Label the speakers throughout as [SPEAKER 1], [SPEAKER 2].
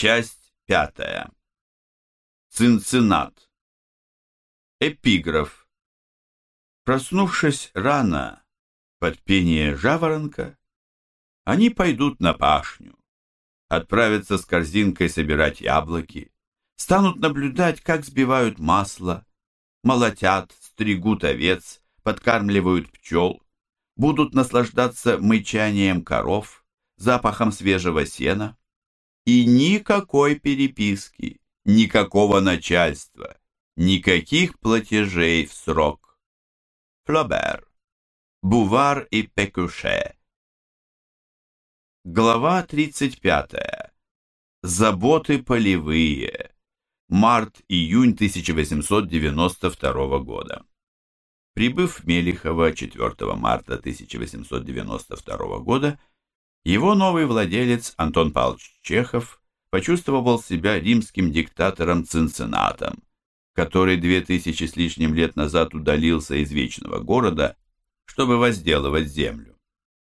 [SPEAKER 1] Часть пятая. Цинциннат. Эпиграф. Проснувшись рано под пение жаворонка, они пойдут на пашню, отправятся с корзинкой собирать яблоки, станут наблюдать, как сбивают масло, молотят, стригут овец, подкармливают пчел, будут наслаждаться мычанием коров, запахом свежего сена, и никакой переписки, никакого начальства, никаких платежей в срок. Флобер, Бувар и Пекуше. Глава 35. Заботы полевые. Март-июнь 1892 года. Прибыв в Мелихово 4 марта 1892 года, его новый владелец Антон Павлович Чехов почувствовал себя римским диктатором Цинциннатом, который две тысячи с лишним лет назад удалился из вечного города, чтобы возделывать землю.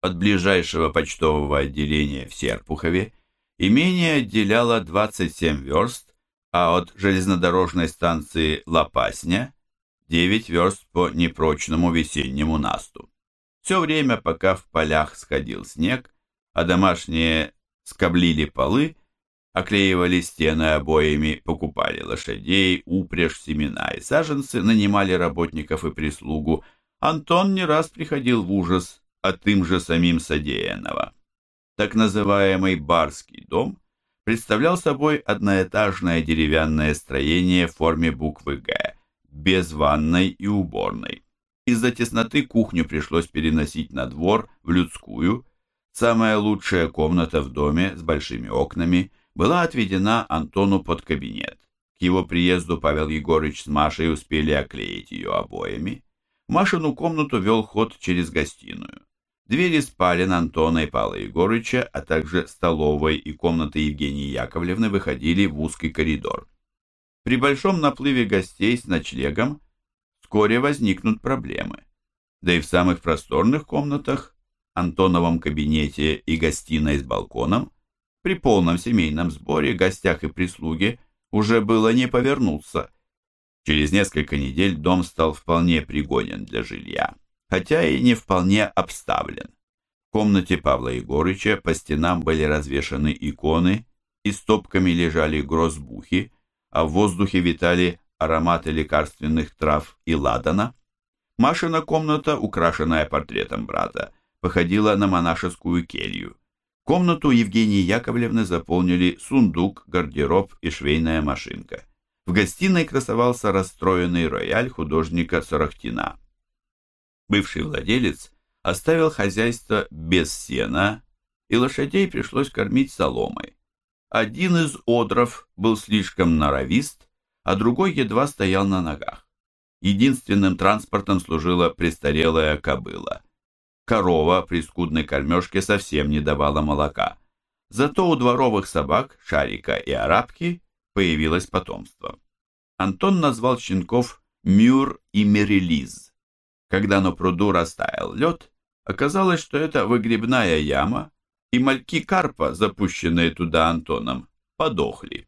[SPEAKER 1] От ближайшего почтового отделения в Серпухове имение отделяло 27 верст, а от железнодорожной станции Лопасня 9 верст по непрочному весеннему насту. Все время, пока в полях сходил снег, а домашние скоблили полы, оклеивали стены обоями, покупали лошадей, упряжь, семена и саженцы, нанимали работников и прислугу, Антон не раз приходил в ужас от им же самим содеянного. Так называемый барский дом представлял собой одноэтажное деревянное строение в форме буквы «Г», без ванной и уборной. Из-за тесноты кухню пришлось переносить на двор, в людскую, Самая лучшая комната в доме с большими окнами была отведена Антону под кабинет. К его приезду Павел Егорыч с Машей успели оклеить ее обоями. Машину комнату вел ход через гостиную. Двери спален Антона и Павла Егорыча, а также столовой и комнаты Евгении Яковлевны выходили в узкий коридор. При большом наплыве гостей с ночлегом вскоре возникнут проблемы. Да и в самых просторных комнатах Антоновом кабинете и гостиной с балконом, при полном семейном сборе, гостях и прислуге уже было не повернуться. Через несколько недель дом стал вполне пригоден для жилья, хотя и не вполне обставлен. В комнате Павла Егорыча по стенам были развешаны иконы, и стопками лежали грозбухи, а в воздухе витали ароматы лекарственных трав и ладана. Машина комната, украшенная портретом брата, походила на монашескую келью. Комнату Евгении Яковлевны заполнили сундук, гардероб и швейная машинка. В гостиной красовался расстроенный рояль художника Сорохтина. Бывший владелец оставил хозяйство без сена, и лошадей пришлось кормить соломой. Один из одров был слишком норовист, а другой едва стоял на ногах. Единственным транспортом служила престарелая кобыла – корова при скудной кормежке совсем не давала молока. Зато у дворовых собак, Шарика и Арабки, появилось потомство. Антон назвал щенков Мюр и Мерилиз. Когда на пруду растаял лед, оказалось, что это выгребная яма, и мальки карпа, запущенные туда Антоном, подохли.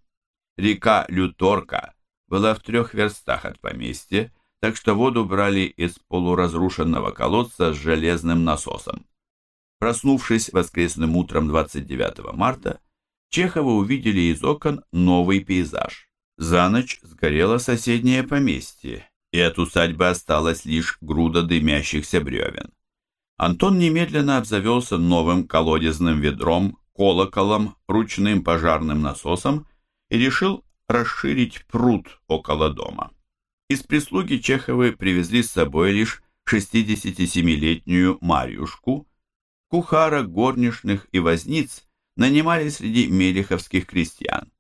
[SPEAKER 1] Река Люторка была в трех верстах от поместья, так что воду брали из полуразрушенного колодца с железным насосом. Проснувшись воскресным утром 29 марта, Чехова увидели из окон новый пейзаж. За ночь сгорело соседнее поместье, и от усадьбы осталась лишь груда дымящихся бревен. Антон немедленно обзавелся новым колодезным ведром, колоколом, ручным пожарным насосом и решил расширить пруд около дома. Из прислуги Чеховы привезли с собой лишь 67-летнюю Марьюшку. Кухара, горничных и возниц нанимали среди мелеховских крестьян.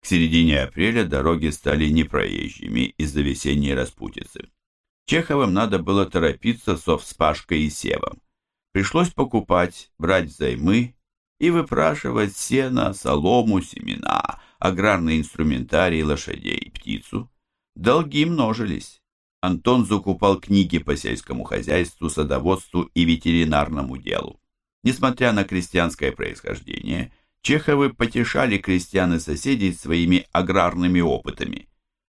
[SPEAKER 1] К середине апреля дороги стали непроезжими из-за весенней распутицы. Чеховым надо было торопиться со вспашкой и севом. Пришлось покупать, брать займы и выпрашивать сено, солому, семена, аграрный инструментарий, лошадей и птицу. Долги множились. Антон закупал книги по сельскому хозяйству, садоводству и ветеринарному делу. Несмотря на крестьянское происхождение, Чеховы потешали крестьян и соседей своими аграрными опытами.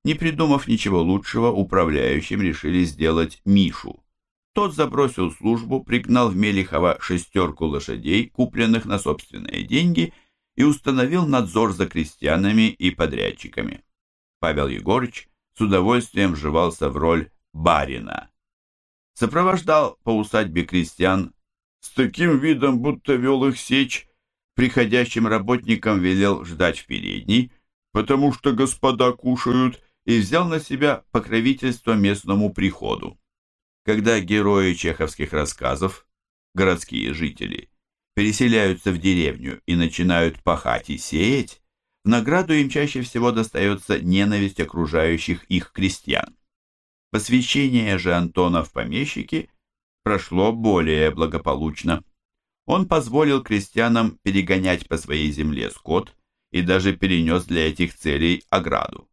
[SPEAKER 1] Не придумав ничего лучшего, управляющим решили сделать Мишу. Тот забросил службу, пригнал в Мелихово шестерку лошадей, купленных на собственные деньги, и установил надзор за крестьянами и подрядчиками. Павел Егорыч с удовольствием вживался в роль барина. Сопровождал по усадьбе крестьян с таким видом, будто вел их сечь, приходящим работникам велел ждать в передней, потому что господа кушают, и взял на себя покровительство местному приходу. Когда герои чеховских рассказов, городские жители, переселяются в деревню и начинают пахать и сеять, в награду им чаще всего достается ненависть окружающих их крестьян. Посвящение же Антона в помещики прошло более благополучно. Он позволил крестьянам перегонять по своей земле скот и даже перенес для этих целей ограду.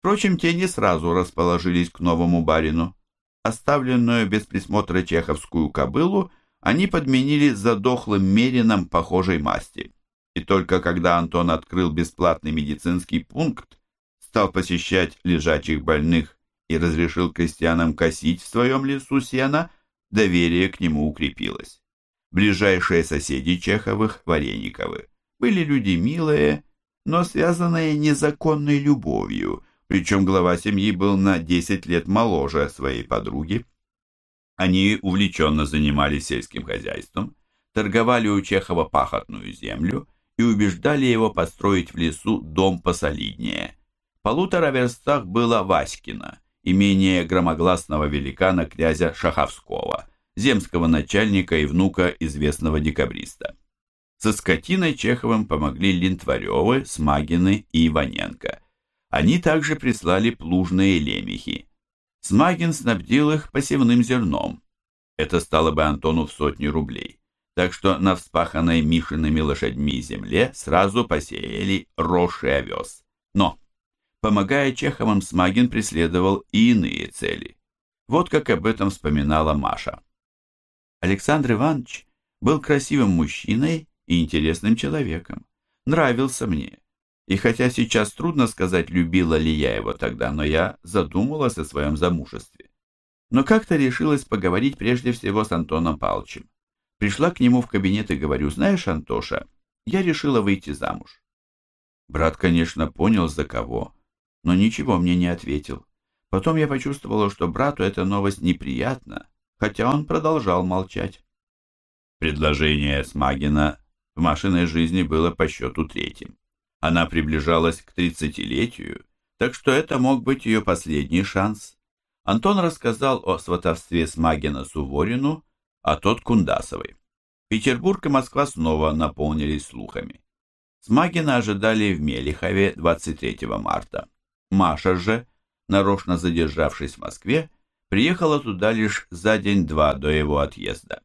[SPEAKER 1] Впрочем, те не сразу расположились к новому барину. Оставленную без присмотра чеховскую кобылу они подменили задохлым мерином похожей масти. И только когда Антон открыл бесплатный медицинский пункт, стал посещать лежачих больных и разрешил крестьянам косить в своем лесу сена, доверие к нему укрепилось. Ближайшие соседи Чеховых, Варениковы, были люди милые, но связанные незаконной любовью, причем глава семьи был на 10 лет моложе своей подруги. Они увлеченно занимались сельским хозяйством, торговали у Чехова пахотную землю и убеждали его построить в лесу дом посолиднее. В полутора верстах было Васькино, имение громогласного великана князя Шаховского, земского начальника и внука известного декабриста. Со скотиной Чеховым помогли Линтваревы, Смагины и Иваненко – они также прислали плужные лемехи. Смагин снабдил их посевным зерном. Это стало бы Антону в сотни рублей. Так что на вспаханной Мишиными лошадьми земле сразу посеяли рожь и овес. Но, помогая Чеховым, Смагин преследовал и иные цели. Вот как об этом вспоминала Маша. Александр Иванович был красивым мужчиной и интересным человеком. Нравился мне. И хотя сейчас трудно сказать, любила ли я его тогда, но я задумалась о своем замужестве. Но как-то решилась поговорить прежде всего с Антоном Павловичем. Пришла к нему в кабинет и говорю, знаешь, Антоша, я решила выйти замуж. Брат, конечно, понял, за кого, но ничего мне не ответил. Потом я почувствовала, что брату эта новость неприятна, хотя он продолжал молчать. Предложение Смагина в машинной жизни было по счету третьим. Она приближалась к тридцатилетию, так что это мог быть ее последний шанс. Антон рассказал о сватовстве Смагина Суворину, а тот Кундасовой. Петербург и Москва снова наполнились слухами. Смагина ожидали в Мелихове 23 марта. Маша же, нарочно задержавшись в Москве, приехала туда лишь за день-два до его отъезда.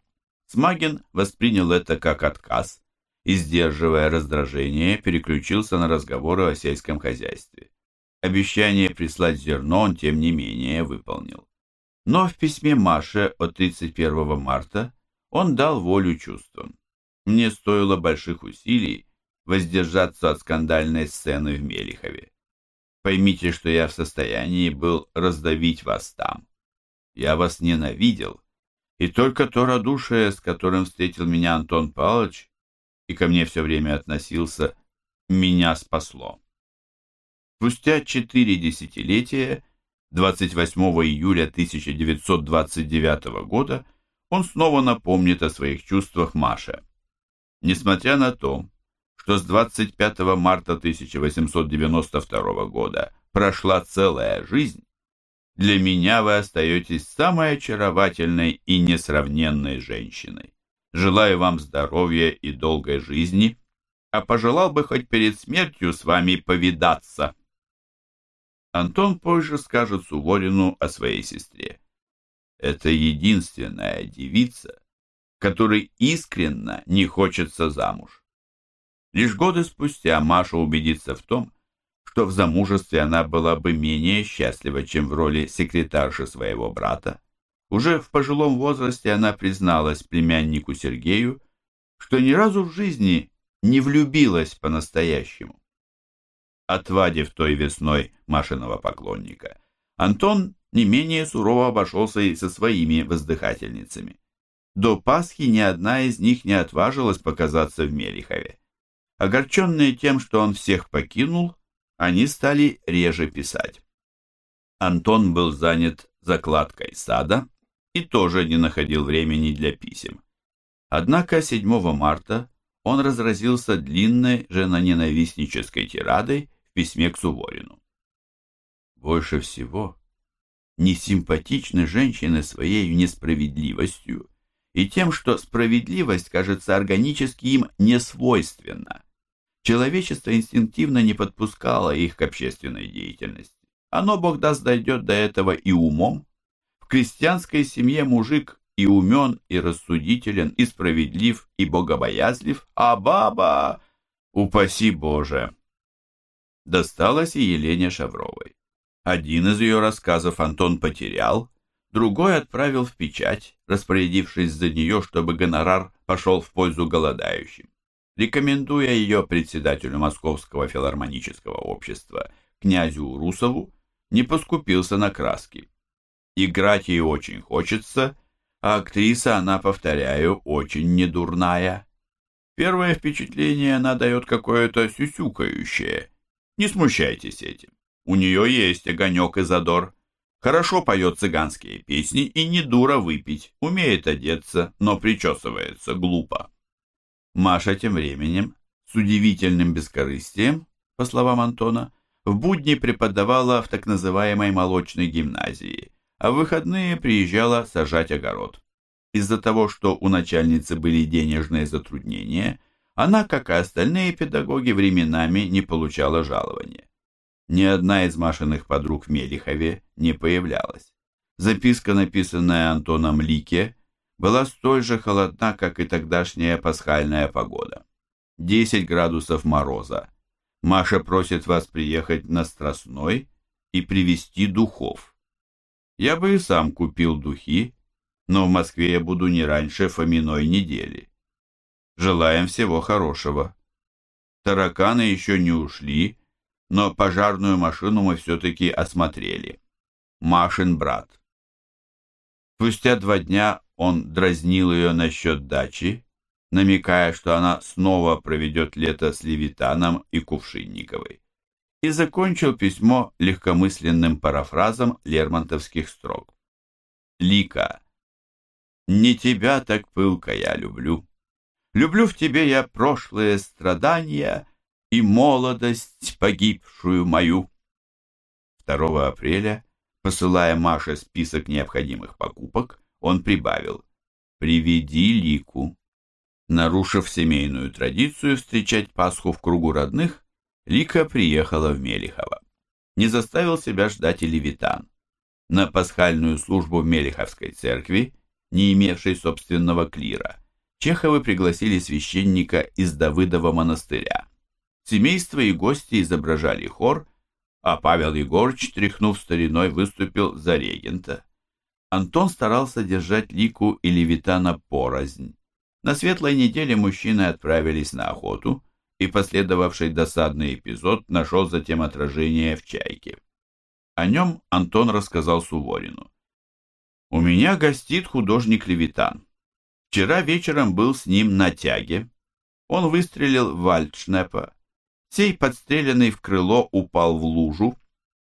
[SPEAKER 1] Смагин воспринял это как отказ и, сдерживая раздражение, переключился на разговоры о сельском хозяйстве. Обещание прислать зерно он, тем не менее, выполнил. Но в письме Маше от 31 марта он дал волю чувствам. Мне стоило больших усилий воздержаться от скандальной сцены в Мелихове. Поймите, что я в состоянии был раздавить вас там. Я вас ненавидел, и только то радушие, с которым встретил меня Антон Павлович, и ко мне все время относился, меня спасло. Спустя четыре десятилетия, 28 июля 1929 года, он снова напомнит о своих чувствах Маше. Несмотря на то, что с 25 марта 1892 года прошла целая жизнь, для меня вы остаетесь самой очаровательной и несравненной женщиной. Желаю вам здоровья и долгой жизни, а пожелал бы хоть перед смертью с вами повидаться. Антон позже скажет Суворину о своей сестре. Это единственная девица, которой искренно не хочется замуж. Лишь годы спустя Маша убедится в том, что в замужестве она была бы менее счастлива, чем в роли секретарши своего брата. Уже в пожилом возрасте она призналась племяннику Сергею, что ни разу в жизни не влюбилась по-настоящему. Отвадив той весной Машиного поклонника, Антон не менее сурово обошелся и со своими воздыхательницами. До Пасхи ни одна из них не отважилась показаться в Мелихове. Огорченные тем, что он всех покинул, они стали реже писать. Антон был занят закладкой сада и тоже не находил времени для писем. Однако 7 марта он разразился длинной женоненавистнической тирадой письме к Суворину. Больше всего несимпатичны женщины своей несправедливостью и тем, что справедливость кажется органически им несвойственна. Человечество инстинктивно не подпускало их к общественной деятельности. Оно, Бог даст, дойдет до этого и умом. В крестьянской семье мужик и умен, и рассудителен, и справедлив, и богобоязлив, а баба, упаси Боже! Досталось и Елене Шавровой. Один из ее рассказов Антон потерял, другой отправил в печать, распорядившись за нее, чтобы гонорар пошел в пользу голодающим. Рекомендуя ее председателю Московского филармонического общества, князю Русову, не поскупился на краски. Играть ей очень хочется, а актриса она, повторяю, очень недурная. Первое впечатление она дает какое-то сюсюкающее. Не смущайтесь этим. У нее есть огонек и задор. Хорошо поет цыганские песни и не дура выпить. Умеет одеться, но причесывается глупо. Маша тем временем, с удивительным бескорыстием, по словам Антона, в будни преподавала в так называемой молочной гимназии, а в выходные приезжала сажать огород. Из-за того, что у начальницы были денежные затруднения, она, как и остальные педагоги, временами не получала жалования. Ни одна из Машиных подруг в Мелихове не появлялась. Записка, написанная Антоном Лике, была столь же холодна, как и тогдашняя пасхальная погода. 10 градусов мороза. Маша просит вас приехать на Страстной и привезти духов. Я бы и сам купил духи, но в Москве я буду не раньше Фоминой недели. Желаем всего хорошего. Тараканы еще не ушли, но пожарную машину мы все-таки осмотрели. Машин брат. Спустя два дня он дразнил ее насчет дачи, намекая, что она снова проведет лето с Левитаном и Кувшинниковой, и закончил письмо легкомысленным парафразом лермонтовских строк. «Лика, не тебя так пылко я люблю. Люблю в тебе я прошлые страдания и молодость погибшую мою». 2 апреля, посылая Маше список необходимых покупок, он прибавил «Приведи Лику». Нарушив семейную традицию встречать Пасху в кругу родных, Лика приехала в Мелихово. Не заставил себя ждать и Левитан. На пасхальную службу в Мелиховской церкви, не имевшей собственного клира, Чеховы пригласили священника из Давыдова монастыря. Семейство и гости изображали хор, а Павел Егорович, тряхнув стариной, выступил за регента. Антон старался держать Лику и Левитана порознь. На светлой неделе мужчины отправились на охоту, и последовавший досадный эпизод нашел затем отражение в «Чайке». О нем Антон рассказал Суворину. «У меня гостит художник Левитан. Вчера вечером был с ним на тяге. Он выстрелил в Вальдшнепа. Сей, подстреленный в крыло, упал в лужу.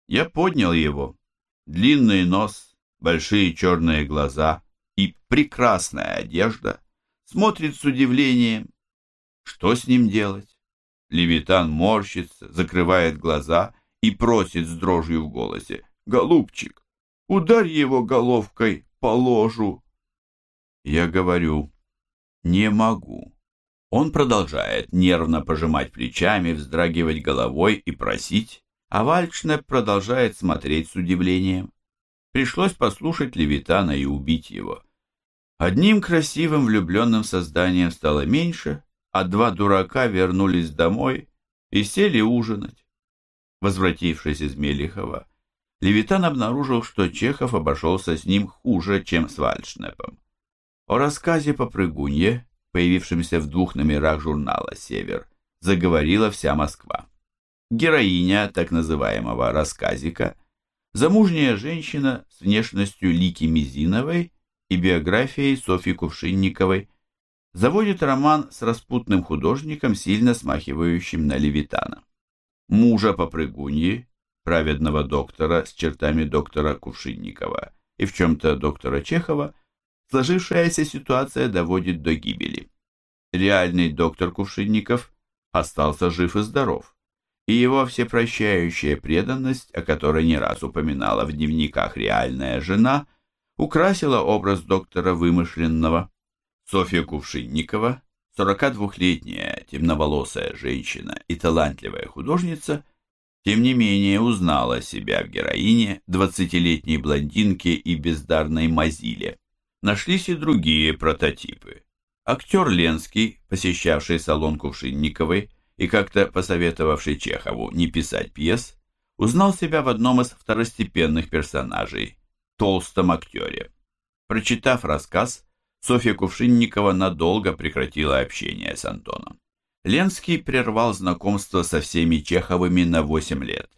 [SPEAKER 1] Я поднял его. Длинный нос, большие черные глаза и прекрасная одежда — смотрит с удивлением. Что с ним делать? Левитан морщится, закрывает глаза и просит с дрожью в голосе. «Голубчик, ударь его головкой по ложу!» Я говорю, «Не могу». Он продолжает нервно пожимать плечами, вздрагивать головой и просить, а Вальчнеп продолжает смотреть с удивлением. Пришлось послушать Левитана и убить его. Одним красивым влюбленным созданием стало меньше, а два дурака вернулись домой и сели ужинать. Возвратившись из Мелихова, Левитан обнаружил, что Чехов обошелся с ним хуже, чем с Вальшнепом. О рассказе по прыгунье появившемся в двух номерах журнала «Север», заговорила вся Москва. Героиня так называемого рассказика, замужняя женщина с внешностью Лики Мизиновой и биографией Софьи Кувшинниковой, заводит роман с распутным художником, сильно смахивающим на Левитана. Мужа попрыгуньи, праведного доктора с чертами доктора Кувшинникова и в чем-то доктора Чехова, сложившаяся ситуация доводит до гибели. Реальный доктор Кувшинников остался жив и здоров, и его всепрощающая преданность, о которой не раз упоминала в дневниках реальная жена, украсила образ доктора вымышленного. Софья Кувшинникова, 42-летняя темноволосая женщина и талантливая художница, тем не менее узнала себя в героине, 20-летней блондинке и бездарной Мазиле. Нашлись и другие прототипы. Актер Ленский, посещавший салон Кувшинниковой и как-то посоветовавший Чехову не писать пьес, узнал себя в одном из второстепенных персонажей – толстом актере. Прочитав рассказ, Софья Кувшинникова надолго прекратила общение с Антоном. Ленский прервал знакомство со всеми Чеховыми на 8 лет.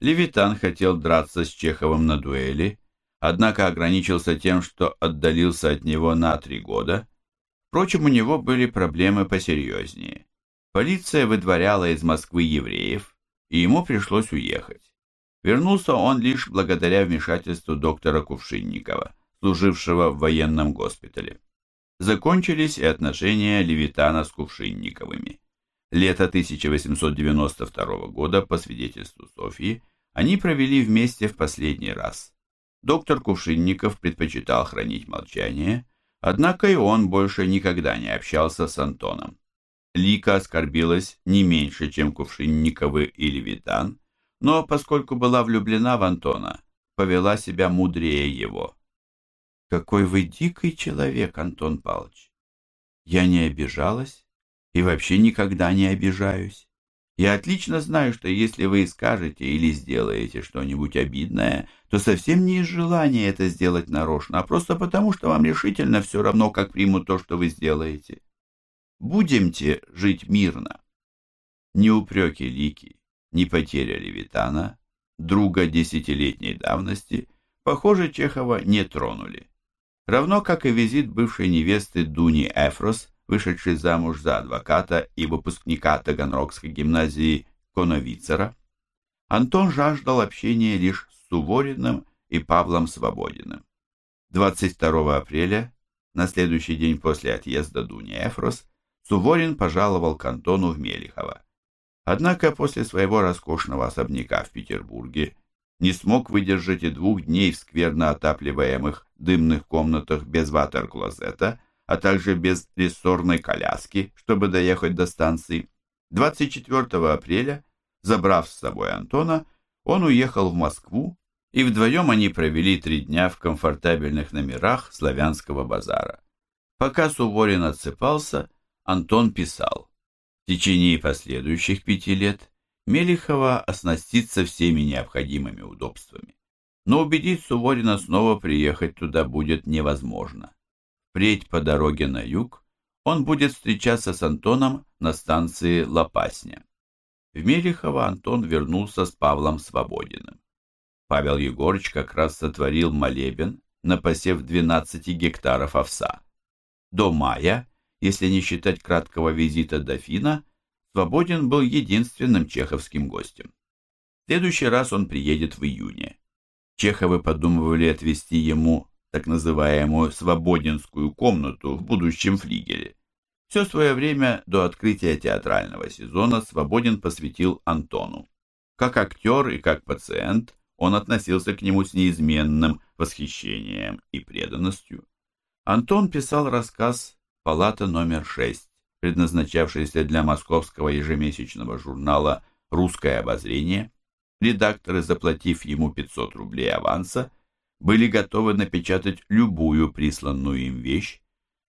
[SPEAKER 1] Левитан хотел драться с Чеховым на дуэли, однако ограничился тем, что отдалился от него на три года. Впрочем, у него были проблемы посерьезнее. Полиция выдворяла из Москвы евреев, и ему пришлось уехать. Вернулся он лишь благодаря вмешательству доктора Кувшинникова, служившего в военном госпитале закончились и отношения Левитана с Кувшинниковыми. Лето 1892 года, по свидетельству Софьи, они провели вместе в последний раз. Доктор Кувшинников предпочитал хранить молчание, однако и он больше никогда не общался с Антоном. Лика оскорбилась не меньше, чем Кувшинниковы и Левитан, но поскольку была влюблена в Антона, повела себя мудрее его. Какой вы дикий человек, Антон Павлович. Я не обижалась и вообще никогда не обижаюсь. Я отлично знаю, что если вы скажете или сделаете что-нибудь обидное, то совсем не из желания это сделать нарочно, а просто потому, что вам решительно все равно, как примут то, что вы сделаете. Будемте жить мирно. Ни упреки Лики, ни потеря Левитана, друга десятилетней давности, похоже, Чехова не тронули равно как и визит бывшей невесты Дуни Эфрос, вышедшей замуж за адвоката и выпускника Таганрогской гимназии Коновицера. Антон жаждал общения лишь с Сувориным и Павлом Свободиным. 22 апреля, на следующий день после отъезда Дуни Эфрос, Суворин пожаловал к Антону в Мелихово. Однако после своего роскошного особняка в Петербурге не смог выдержать и двух дней в скверно отапливаемых дымных комнатах без ватер-клозета, а также без рессорной коляски, чтобы доехать до станции. 24 апреля, забрав с собой Антона, он уехал в Москву, и вдвоем они провели три дня в комфортабельных номерах славянского базара. Пока Суворин отсыпался, Антон писал. В течение последующих пяти лет Мелихова оснастится всеми необходимыми удобствами. Но убедить Суворина снова приехать туда будет невозможно. Впредь по дороге на юг он будет встречаться с Антоном на станции Лопасня. В Мелихово Антон вернулся с Павлом Свободиным. Павел Егорыч как раз сотворил молебен на посев 12 гектаров овса. До мая, если не считать краткого визита дофина, Свободин был единственным чеховским гостем. В следующий раз он приедет в июне. Чеховы подумывали отвести ему так называемую «свободинскую комнату» в будущем флигеле. Все свое время до открытия театрального сезона Свободин посвятил Антону. Как актер и как пациент он относился к нему с неизменным восхищением и преданностью. Антон писал рассказ «Палата номер шесть» предназначавшийся для московского ежемесячного журнала «Русское обозрение», редакторы, заплатив ему 500 рублей аванса, были готовы напечатать любую присланную им вещь,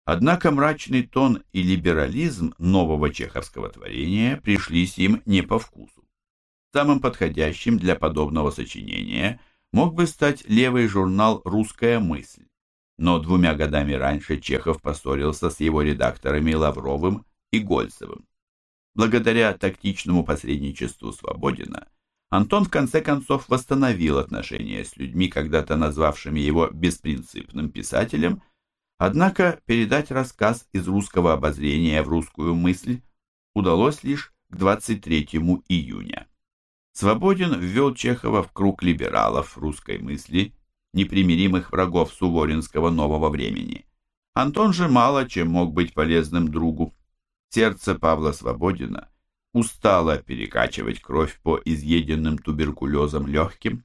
[SPEAKER 1] однако мрачный тон и либерализм нового чеховского творения пришлись им не по вкусу. Самым подходящим для подобного сочинения мог бы стать левый журнал «Русская мысль». но двумя годами раньше Чехов поссорился с его редакторами Лавровым и Гольцевым. Благодаря тактичному посредничеству Свободина Антон в конце концов восстановил отношения с людьми, когда-то назвавшими его беспринципным писателем, однако передать рассказ из русского обозрения в русскую мысль удалось лишь к 23 июня. Свободин ввел Чехова в круг либералов русской мысли, непримиримых врагов суворинского нового времени. Антон же мало чем мог быть полезным другу. Сердце Павла Свободина устала перекачивать кровь по изъеденным туберкулезом легким.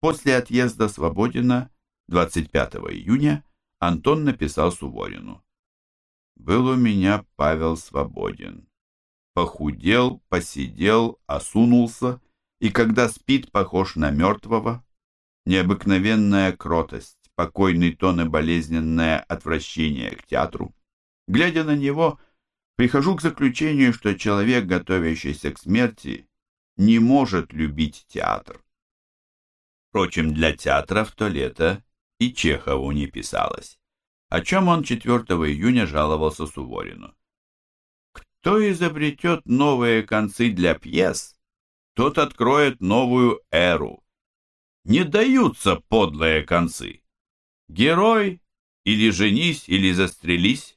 [SPEAKER 1] После отъезда Свободина 25 июня Антон написал Суворину. «Был у меня Павел Свободин. Похудел, посидел, осунулся, и когда спит, похож на мертвого. Необыкновенная кротость, спокойный тон и болезненное отвращение к театру. Глядя на него, Прихожу к заключению, что человек, готовящийся к смерти, не может любить театр. Впрочем, для театра в то лето и Чехову не писалось, о чем он 4 июня жаловался Суворину. Кто изобретет новые концы для пьес, тот откроет новую эру. Не даются подлые концы. Герой или женись, или застрелись,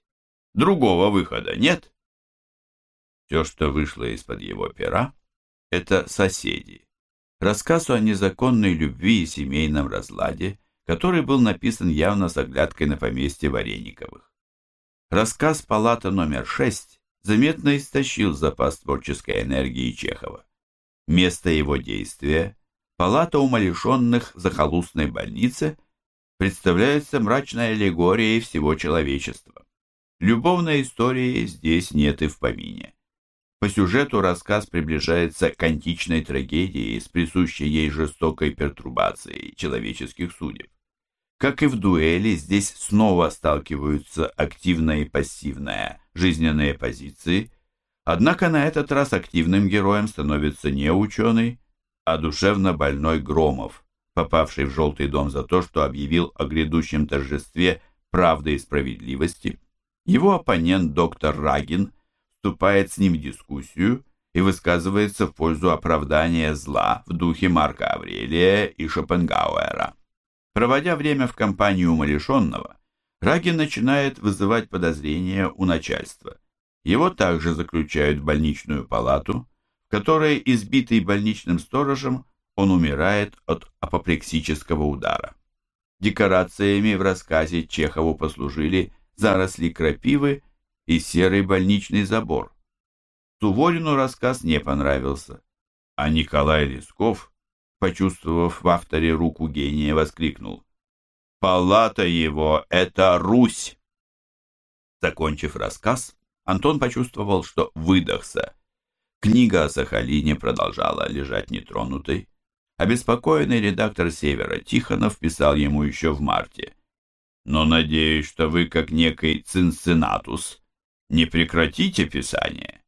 [SPEAKER 1] Другого выхода нет. Все, что вышло из-под его пера, это соседи. Рассказ о незаконной любви и семейном разладе, который был написан явно с оглядкой на поместье Варениковых. Рассказ «Палата номер 6» заметно истощил запас творческой энергии Чехова. Место его действия – палата умалишенных в захолустной больнице – представляется мрачной аллегорией всего человечества. Любовной истории здесь нет и в помине. По сюжету рассказ приближается к античной трагедии с присущей ей жестокой пертурбацией человеческих судеб. Как и в дуэли, здесь снова сталкиваются активная и пассивная жизненные позиции, однако на этот раз активным героем становится не ученый, а душевно больной Громов, попавший в Желтый дом за то, что объявил о грядущем торжестве правды и справедливости – его оппонент доктор Рагин вступает с ним в дискуссию и высказывается в пользу оправдания зла в духе Марка Аврелия и Шопенгауэра. Проводя время в компании умалишенного, Рагин начинает вызывать подозрения у начальства. Его также заключают в больничную палату, в которой, избитый больничным сторожем, он умирает от апоплексического удара. Декорациями в рассказе Чехову послужили заросли крапивы и серый больничный забор. Суворину рассказ не понравился, а Николай Лесков, почувствовав в авторе руку гения, воскликнул «Палата его — это Русь!» Закончив рассказ, Антон почувствовал, что выдохся. Книга о Сахалине продолжала лежать нетронутой. Обеспокоенный редактор «Севера» Тихонов писал ему еще в марте но надеюсь, что вы, как некий цинцинатус, не прекратите писание.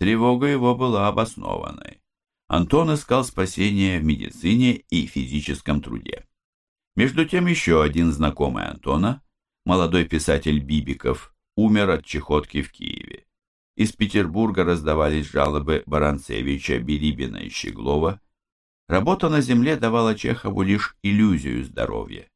[SPEAKER 1] Тревога его была обоснованной. Антон искал спасения в медицине и физическом труде. Между тем еще один знакомый Антона, молодой писатель Бибиков, умер от чехотки в Киеве. Из Петербурга раздавались жалобы Баранцевича, Билибина и Щеглова. Работа на земле давала Чехову лишь иллюзию здоровья.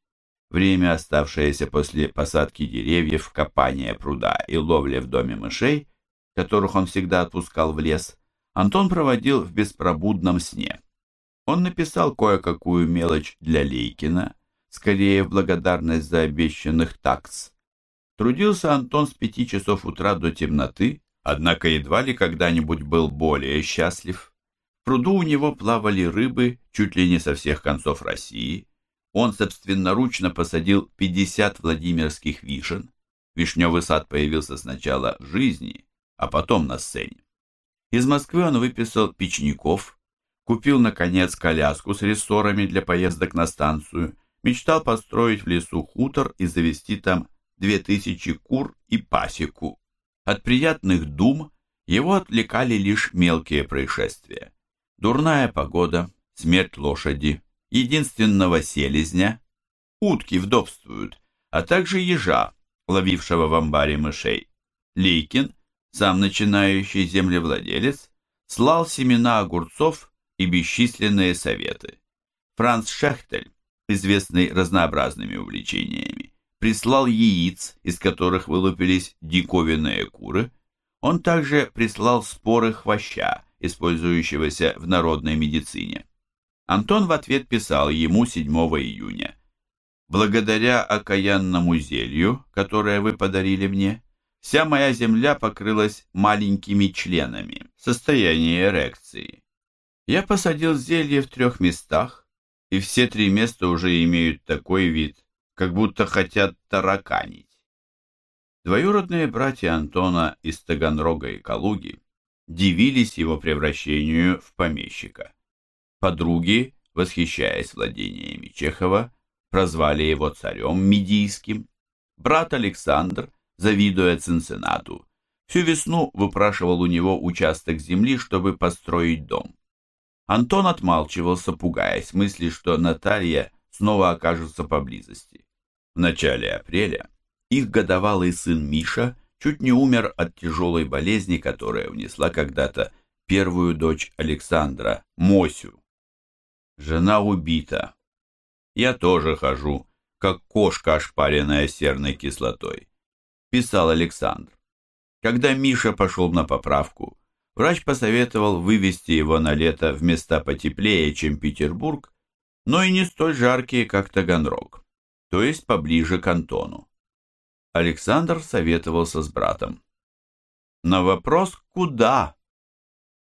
[SPEAKER 1] Время, оставшееся после посадки деревьев, копания пруда и ловли в доме мышей, которых он всегда отпускал в лес, Антон проводил в беспробудном сне. Он написал кое-какую мелочь для Лейкина, скорее в благодарность за обещанных такс. Трудился Антон с пяти часов утра до темноты, однако едва ли когда-нибудь был более счастлив. В пруду у него плавали рыбы чуть ли не со всех концов России, он собственноручно посадил 50 владимирских вишен. Вишневый сад появился сначала в жизни, а потом на сцене. Из Москвы он выписал печников, купил, наконец, коляску с рессорами для поездок на станцию, мечтал построить в лесу хутор и завести там 2000 кур и пасеку. От приятных дум его отвлекали лишь мелкие происшествия. Дурная погода, смерть лошади, единственного селезня, утки вдовствуют, а также ежа, ловившего в амбаре мышей. Лейкин, сам начинающий землевладелец, слал семена огурцов и бесчисленные советы. Франц Шехтель, известный разнообразными увлечениями, прислал яиц, из которых вылупились диковинные куры. Он также прислал споры хвоща, использующегося в народной медицине. Антон в ответ писал ему 7 июня. «Благодаря окаянному зелью, которое вы подарили мне, вся моя земля покрылась маленькими членами, состояние эрекции. Я посадил зелье в трех местах, и все три места уже имеют такой вид, как будто хотят тараканить. Двоюродные братья Антона из Таганрога и Калуги дивились его превращению в помещика. Подруги, восхищаясь владениями Чехова, прозвали его царем Медийским. Брат Александр, завидуя Цинциннату, всю весну выпрашивал у него участок земли, чтобы построить дом. Антон отмалчивался, пугаясь мысли, что Наталья снова окажется поблизости. В начале апреля их годовалый сын Миша чуть не умер от тяжелой болезни, которая внесла когда-то первую дочь Александра, Мосю. Жена убита. Я тоже хожу, как кошка, ошпаренная серной кислотой, писал Александр. Когда Миша пошел на поправку, врач посоветовал вывести его на лето в места потеплее, чем Петербург, но и не столь жаркие, как Таганрог, то есть поближе к Антону. Александр советовался с братом. На вопрос «Куда?»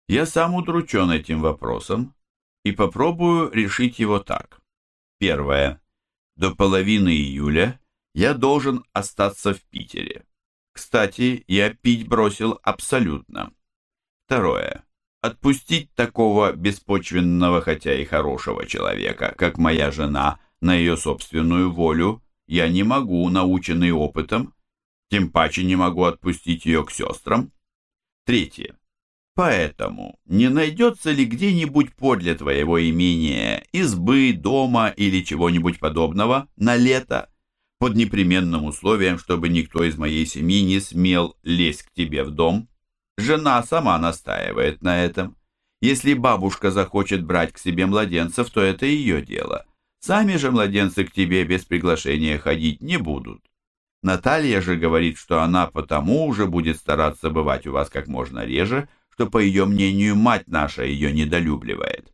[SPEAKER 1] Я сам удручен этим вопросом и попробую решить его так. Первое. До половины июля я должен остаться в Питере. Кстати, я пить бросил абсолютно. Второе. Отпустить такого беспочвенного, хотя и хорошего человека, как моя жена, на ее собственную волю, я не могу, наученный опытом, тем паче не могу отпустить ее к сестрам. Третье. Поэтому не найдется ли где-нибудь подле твоего имения избы, дома или чего-нибудь подобного на лето, под непременным условием, чтобы никто из моей семьи не смел лезть к тебе в дом? Жена сама настаивает на этом. Если бабушка захочет брать к себе младенцев, то это ее дело. Сами же младенцы к тебе без приглашения ходить не будут. Наталья же говорит, что она потому уже будет стараться бывать у вас как можно реже, что, по ее мнению, мать наша ее недолюбливает.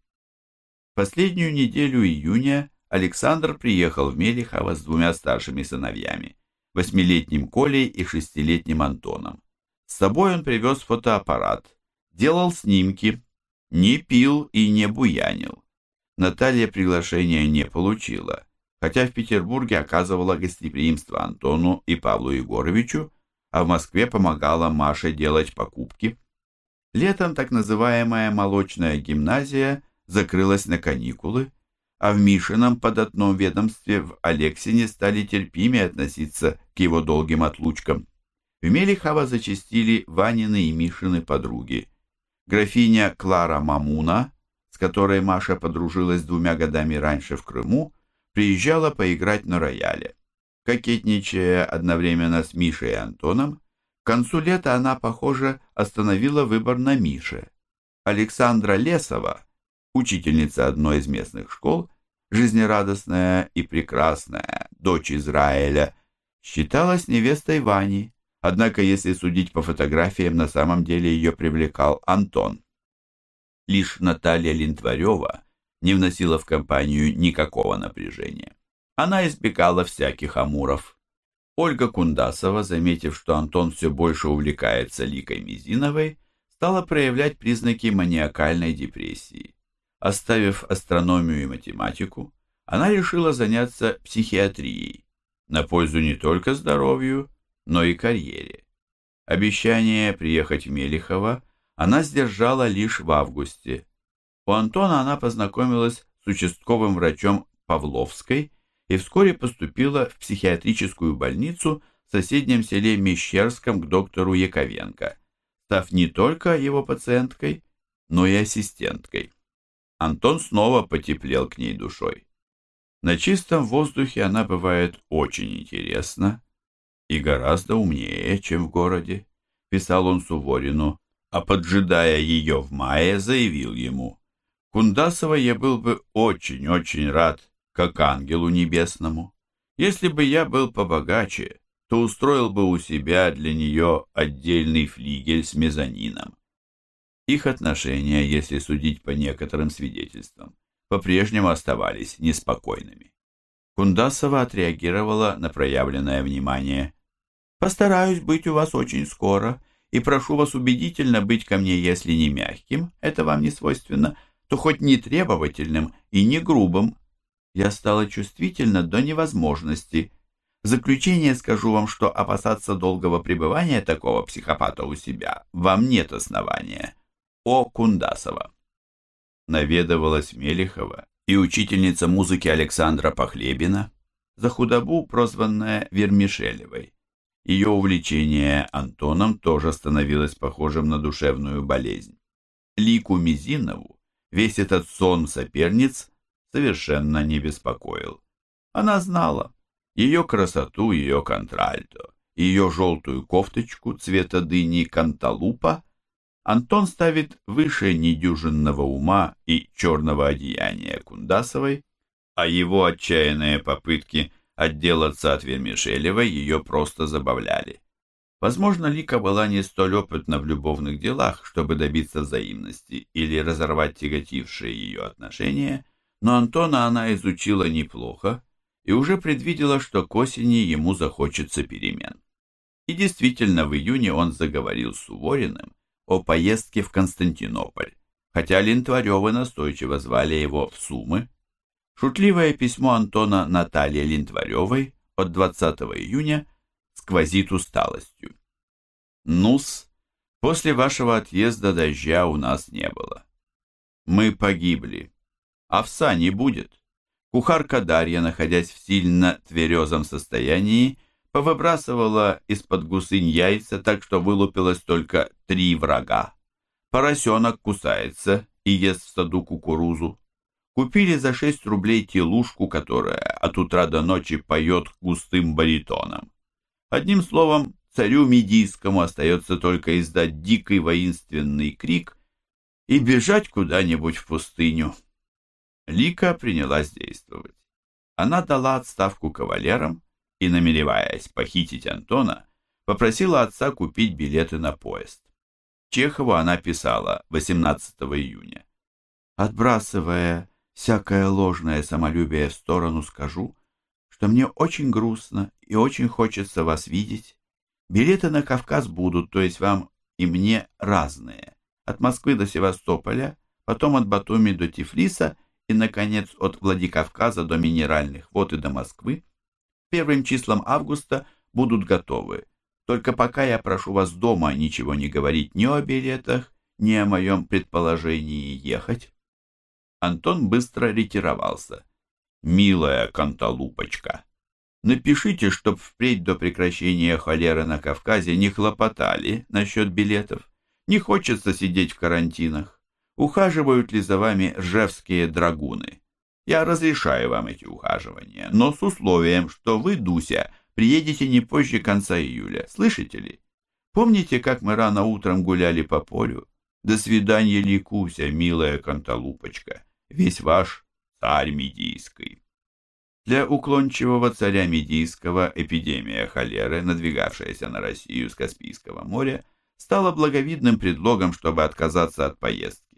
[SPEAKER 1] Последнюю неделю июня Александр приехал в Мелихово с двумя старшими сыновьями, восьмилетним Колей и шестилетним Антоном. С собой он привез фотоаппарат, делал снимки, не пил и не буянил. Наталья приглашения не получила, хотя в Петербурге оказывала гостеприимство Антону и Павлу Егоровичу, а в Москве помогала Маше делать покупки. Летом так называемая молочная гимназия закрылась на каникулы, а в Мишином податном ведомстве в Алексине стали терпимее относиться к его долгим отлучкам. В Мелихово зачастили Ванины и Мишины подруги. Графиня Клара Мамуна которой Маша подружилась двумя годами раньше в Крыму, приезжала поиграть на рояле. Кокетничая одновременно с Мишей и Антоном, концу лета она, похоже, остановила выбор на Мише. Александра Лесова, учительница одной из местных школ, жизнерадостная и прекрасная, дочь Израиля, считалась невестой Вани, однако, если судить по фотографиям, на самом деле ее привлекал Антон. Лишь Наталья Линтварева не вносила в компанию никакого напряжения. Она избегала всяких амуров. Ольга Кундасова, заметив, что Антон все больше увлекается Ликой Мизиновой, стала проявлять признаки маниакальной депрессии. Оставив астрономию и математику, она решила заняться психиатрией, на пользу не только здоровью, но и карьере. Обещание приехать в Мелихово она сдержала лишь в августе. У Антона она познакомилась с участковым врачом Павловской и вскоре поступила в психиатрическую больницу в соседнем селе Мещерском к доктору Яковенко, став не только его пациенткой, но и ассистенткой. Антон снова потеплел к ней душой. На чистом воздухе она бывает очень интересна и гораздо умнее, чем в городе, писал он Суворину, а поджидая ее в мае, заявил ему, «Кундасова я был бы очень-очень рад, как ангелу небесному. Если бы я был побогаче, то устроил бы у себя для нее отдельный флигель с мезонином. Их отношения, если судить по некоторым свидетельствам, по-прежнему оставались неспокойными. Кундасова отреагировала на проявленное внимание. «Постараюсь быть у вас очень скоро, и прошу вас убедительно быть ко мне, если не мягким, это вам не свойственно, то хоть не требовательным и не грубым. Я стала чувствительна до невозможности. В заключение скажу вам, что опасаться долгого пребывания такого психопата у себя вам нет основания. О. Кундасова наведывалась Мелехова и учительница музыки Александра Похлебина, за худобу прозванная Вермишелевой. Ее увлечение Антоном тоже становилось похожим на душевную болезнь. Лику Мизинову весь этот сон соперниц совершенно не беспокоил. Она знала ее красоту, ее контральто, ее желтую кофточку цвета дыни канталупа Антон ставит выше недюжинного ума и черного одеяния Кундасовой, а его отчаянные попытки отделаться от Вермишелевой ее просто забавляли. Возможно, Лика была не столь опытна в любовных делах, чтобы добиться взаимности или разорвать тяготившие ее отношения, но Антона она изучила неплохо и уже предвидела, что к осени ему захочется перемен. И действительно, в июне он заговорил с Сувориным, о поездке в Константинополь, хотя Линтваревы настойчиво звали его в Сумы. Шутливое письмо Антона Наталье Линтваревой от 20 июня сквозит усталостью. Нус, после вашего отъезда дождя у нас не было. Мы погибли. Овса не будет. Кухарка Дарья, находясь в сильно тверезом состоянии, повыбрасывала из-под гусынь яйца, так что вылупилось только три врага. Поросенок кусается и ест в саду кукурузу. Купили за шесть рублей телушку, которая от утра до ночи поет густым баритоном. Одним словом, царю Медийскому остается только издать дикий воинственный крик и бежать куда-нибудь в пустыню. Лика принялась действовать. Она дала отставку кавалерам, и, намереваясь похитить Антона, попросила отца купить билеты на поезд. Чехову она писала 18 июня. «Отбрасывая всякое ложное самолюбие в сторону, скажу, что мне очень грустно и очень хочется вас видеть. Билеты на Кавказ будут, то есть вам и мне разные. От Москвы до Севастополя, потом от Батуми до Тифлиса и, наконец, от Владикавказа до Минеральных вод и до Москвы первым числом августа будут готовы. Только пока я прошу вас дома ничего не говорить ни о билетах, ни о моем предположении ехать. Антон быстро ретировался. «Милая Канталупочка, напишите, чтоб впредь до прекращения холеры на Кавказе не хлопотали насчет билетов. Не хочется сидеть в карантинах. Ухаживают ли за вами ржевские драгуны? Я разрешаю вам эти ухаживания, но с условием, что вы, Дуся, приедете не позже конца июля. Слышите ли? Помните, как мы рано утром гуляли по полю? До свидания, Ликуся, милая Канталупочка, весь ваш царь Медийский. Для уклончивого царя Медийского эпидемия холеры, надвигавшаяся на Россию с Каспийского моря, стала благовидным предлогом, чтобы отказаться от поездки.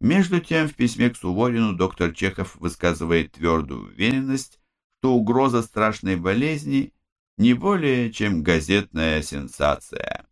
[SPEAKER 1] Между тем, в письме к Суворину доктор Чехов высказывает твердую уверенность, что угроза страшной болезни не более чем газетная сенсация.